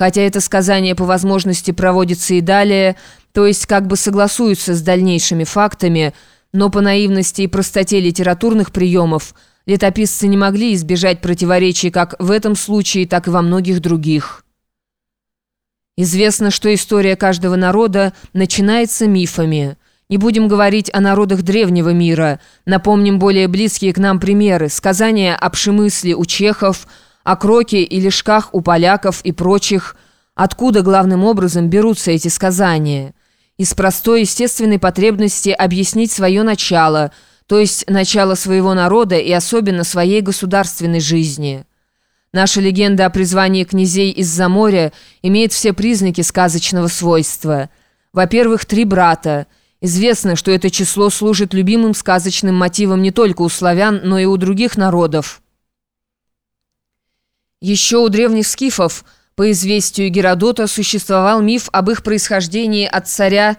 хотя это сказание по возможности проводится и далее, то есть как бы согласуется с дальнейшими фактами, но по наивности и простоте литературных приемов летописцы не могли избежать противоречий как в этом случае, так и во многих других. Известно, что история каждого народа начинается мифами. Не будем говорить о народах древнего мира. Напомним более близкие к нам примеры. Сказания о Пшемысле у чехов, о Кроке и Лешках у поляков и прочих. Откуда главным образом берутся эти сказания? Из простой естественной потребности объяснить свое начало, то есть начало своего народа и особенно своей государственной жизни. Наша легенда о призвании князей из-за моря имеет все признаки сказочного свойства. Во-первых, три брата. Известно, что это число служит любимым сказочным мотивом не только у славян, но и у других народов. Еще у древних скифов, по известию Геродота, существовал миф об их происхождении от царя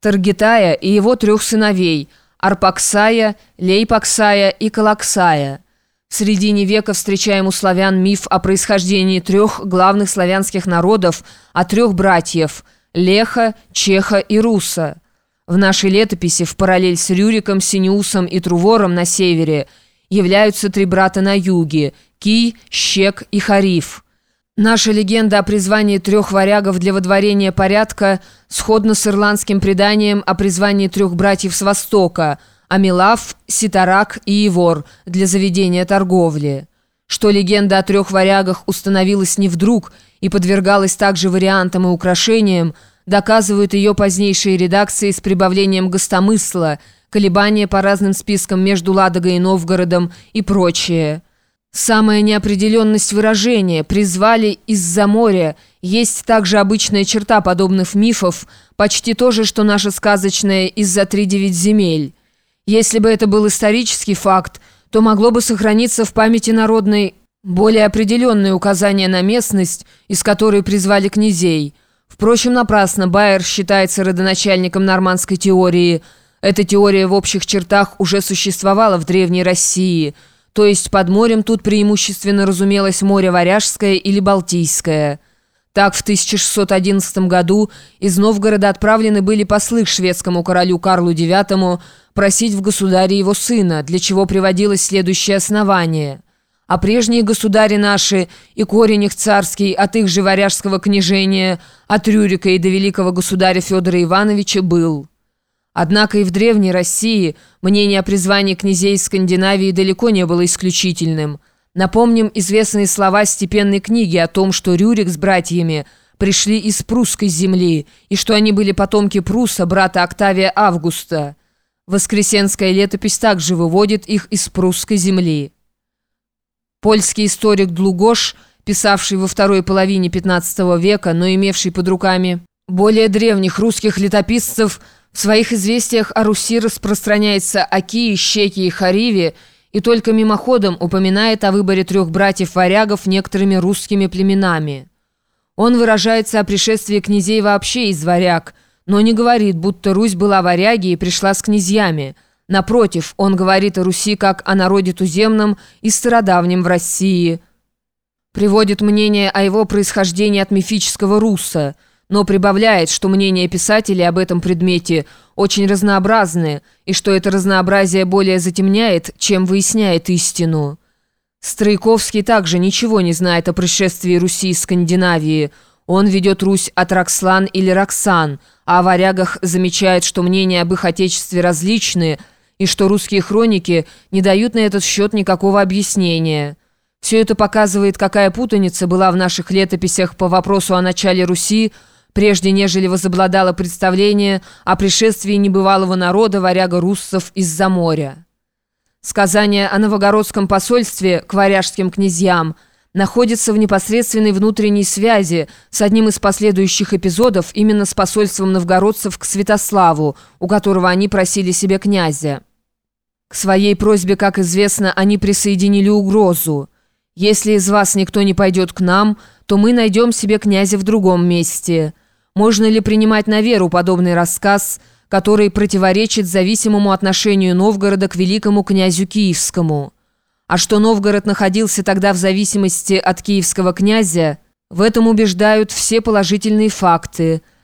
Таргитая и его трех сыновей – Арпаксая, Лейпаксая и Калаксая – в середине века встречаем у славян миф о происхождении трех главных славянских народов, о трех братьев – Леха, Чеха и Руса. В нашей летописи в параллель с Рюриком, Синеусом и Трувором на севере являются три брата на юге – Кий, Щек и Хариф. Наша легенда о призвании трех варягов для водворения порядка сходна с ирландским преданием о призвании трех братьев с востока – Амилав, Ситарак и Ивор для заведения торговли. Что легенда о трех варягах установилась не вдруг и подвергалась также вариантам и украшениям, доказывают ее позднейшие редакции с прибавлением гостомысла, колебания по разным спискам между Ладогой и Новгородом и прочее. Самая неопределенность выражения «призвали из-за моря» есть также обычная черта подобных мифов, почти то же, что наша сказочная «из-за тридевять земель». Если бы это был исторический факт, то могло бы сохраниться в памяти народной более определенные указания на местность, из которой призвали князей. Впрочем, напрасно Байер считается родоначальником нормандской теории. Эта теория в общих чертах уже существовала в Древней России, то есть под морем тут преимущественно разумелось море Варяжское или Балтийское. Так, в 1611 году из Новгорода отправлены были послы к шведскому королю Карлу IX просить в государе его сына, для чего приводилось следующее основание. А прежние государи наши и корень их царский от их же варяжского княжения, от Рюрика и до великого государя Федора Ивановича был. Однако и в Древней России мнение о призвании князей Скандинавии далеко не было исключительным – Напомним известные слова степенной книги о том, что Рюрик с братьями пришли из прусской земли и что они были потомки Пруса, брата Октавия Августа. Воскресенская летопись также выводит их из прусской земли. Польский историк Длугош, писавший во второй половине XV века, но имевший под руками более древних русских летописцев, в своих известиях о Руси распространяется о Кии, Щеке и Хариве – и только мимоходом упоминает о выборе трех братьев-варягов некоторыми русскими племенами. Он выражается о пришествии князей вообще из варяг, но не говорит, будто Русь была варяги и пришла с князьями. Напротив, он говорит о Руси как о народе туземном и стародавнем в России. Приводит мнение о его происхождении от мифического руса – но прибавляет, что мнения писателей об этом предмете очень разнообразны, и что это разнообразие более затемняет, чем выясняет истину. Стройковский также ничего не знает о пришествии Руси из Скандинавии. Он ведет Русь от Рокслан или Роксан, а о варягах замечает, что мнения об их отечестве различны, и что русские хроники не дают на этот счет никакого объяснения. Все это показывает, какая путаница была в наших летописях по вопросу о начале Руси, прежде нежели возобладало представление о пришествии небывалого народа варяга-руссов из-за моря. Сказание о новогородском посольстве к варяжским князьям находится в непосредственной внутренней связи с одним из последующих эпизодов именно с посольством новгородцев к Святославу, у которого они просили себе князя. К своей просьбе, как известно, они присоединили угрозу. «Если из вас никто не пойдет к нам, то мы найдем себе князя в другом месте». Можно ли принимать на веру подобный рассказ, который противоречит зависимому отношению Новгорода к великому князю Киевскому? А что Новгород находился тогда в зависимости от киевского князя – В этом убеждают все положительные факты –